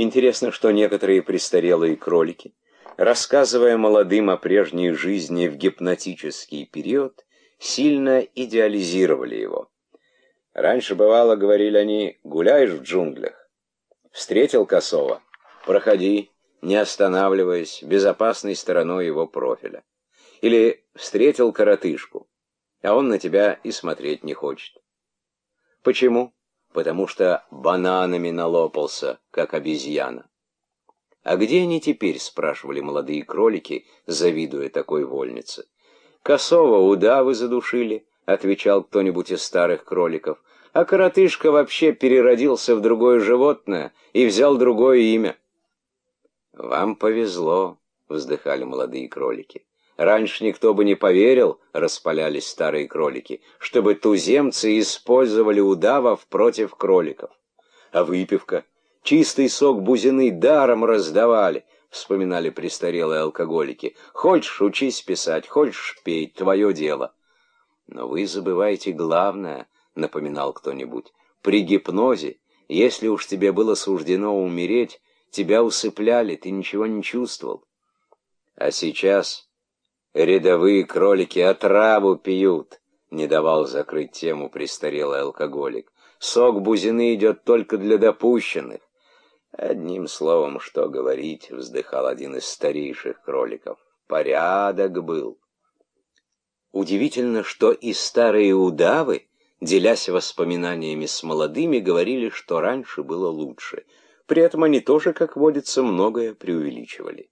Интересно, что некоторые престарелые кролики, рассказывая молодым о прежней жизни в гипнотический период, сильно идеализировали его. Раньше, бывало, говорили они, гуляешь в джунглях, встретил косого, проходи, не останавливаясь, безопасной стороной его профиля. Или встретил коротышку, а он на тебя и смотреть не хочет. Почему? Потому что бананами налопался, как обезьяна. «А где они теперь?» — спрашивали молодые кролики, завидуя такой вольнице. «Косого удавы задушили», — отвечал кто-нибудь из старых кроликов. «А коротышка вообще переродился в другое животное и взял другое имя». «Вам повезло», — вздыхали молодые кролики. «Раньше никто бы не поверил», — распалялись старые кролики, «чтобы туземцы использовали удавов против кроликов. А выпивка, чистый сок бузины даром раздавали», — вспоминали престарелые алкоголики. «Хочешь, учись писать, хочешь, пей, твое дело». «Но вы забываете главное», — напоминал кто-нибудь. «При гипнозе, если уж тебе было суждено умереть, Тебя усыпляли, ты ничего не чувствовал. А сейчас рядовые кролики отраву пьют, не давал закрыть тему престарелый алкоголик. Сок бузины идет только для допущенных. Одним словом, что говорить, вздыхал один из старейших кроликов. Порядок был. Удивительно, что и старые удавы, делясь воспоминаниями с молодыми, говорили, что раньше было лучше — при этом они тоже, как водится, многое преувеличивали.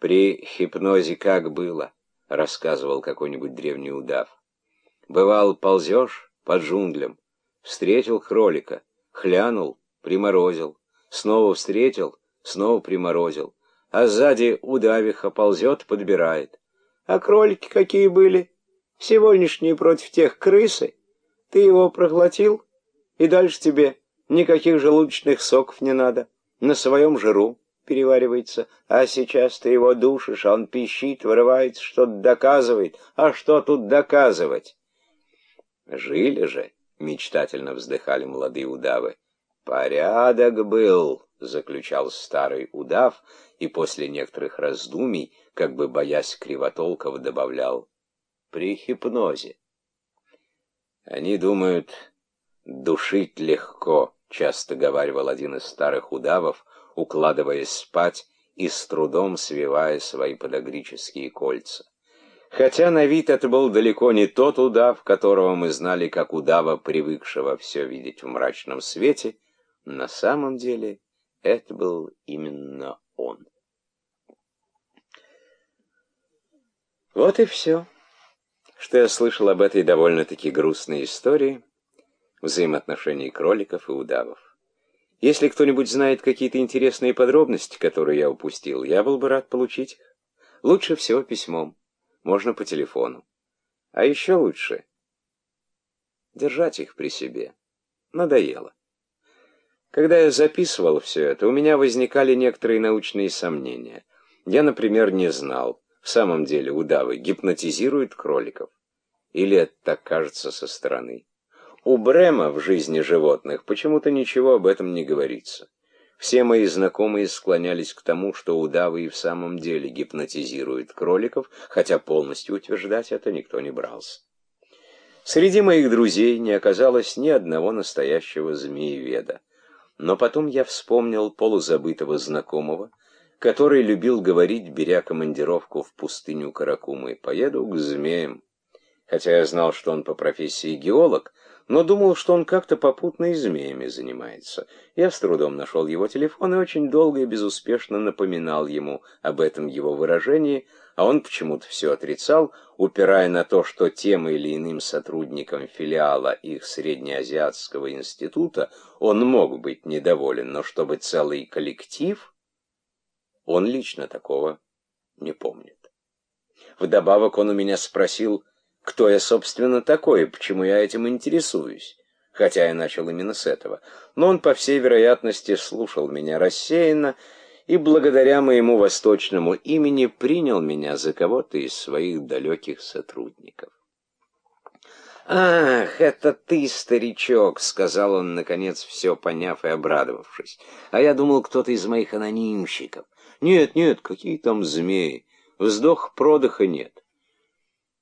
«При хипнозе как было?» — рассказывал какой-нибудь древний удав. «Бывал, ползешь по джунглям, встретил кролика, хлянул, приморозил, снова встретил, снова приморозил, а сзади удавиха ползет, подбирает. А кролики какие были? Сегодняшние против тех крысы. Ты его проглотил, и дальше тебе Никаких желудочных соков не надо. На своем жиру переваривается. А сейчас ты его душишь, а он пищит, вырывается, что-то доказывает. А что тут доказывать? Жили же, мечтательно вздыхали молодые удавы. Порядок был, заключал старый удав, и после некоторых раздумий, как бы боясь кривотолков, добавлял «при хипнозе». Они думают, душить легко, — часто говаривал один из старых удавов, укладываясь спать и с трудом свивая свои подогрические кольца. Хотя на вид это был далеко не тот удав, которого мы знали как удава, привыкшего все видеть в мрачном свете, на самом деле это был именно он. Вот и все, что я слышал об этой довольно-таки грустной истории — взаимоотношений кроликов и удавов. Если кто-нибудь знает какие-то интересные подробности, которые я упустил, я был бы рад получить их. Лучше всего письмом, можно по телефону. А еще лучше держать их при себе. Надоело. Когда я записывал все это, у меня возникали некоторые научные сомнения. Я, например, не знал, в самом деле удавы гипнотизируют кроликов. Или это так кажется со стороны. У Брема в жизни животных почему-то ничего об этом не говорится. Все мои знакомые склонялись к тому, что удавы и в самом деле гипнотизируют кроликов, хотя полностью утверждать это никто не брался. Среди моих друзей не оказалось ни одного настоящего змееведа. Но потом я вспомнил полузабытого знакомого, который любил говорить, беря командировку в пустыню Каракумы, «Поеду к змеям». Хотя я знал, что он по профессии геолог, но думал, что он как-то попутно и змеями занимается. Я с трудом нашел его телефон и очень долго и безуспешно напоминал ему об этом его выражении, а он почему-то все отрицал, упирая на то, что тем или иным сотрудникам филиала их Среднеазиатского института он мог быть недоволен, но чтобы целый коллектив, он лично такого не помнит. Вдобавок он у меня спросил, кто я, собственно, такой и почему я этим интересуюсь. Хотя я начал именно с этого. Но он, по всей вероятности, слушал меня рассеянно и благодаря моему восточному имени принял меня за кого-то из своих далеких сотрудников. «Ах, это ты, старичок!» — сказал он, наконец, все поняв и обрадовавшись. «А я думал, кто-то из моих анонимщиков. Нет, нет, какие там змеи. Вздох-продыха нет.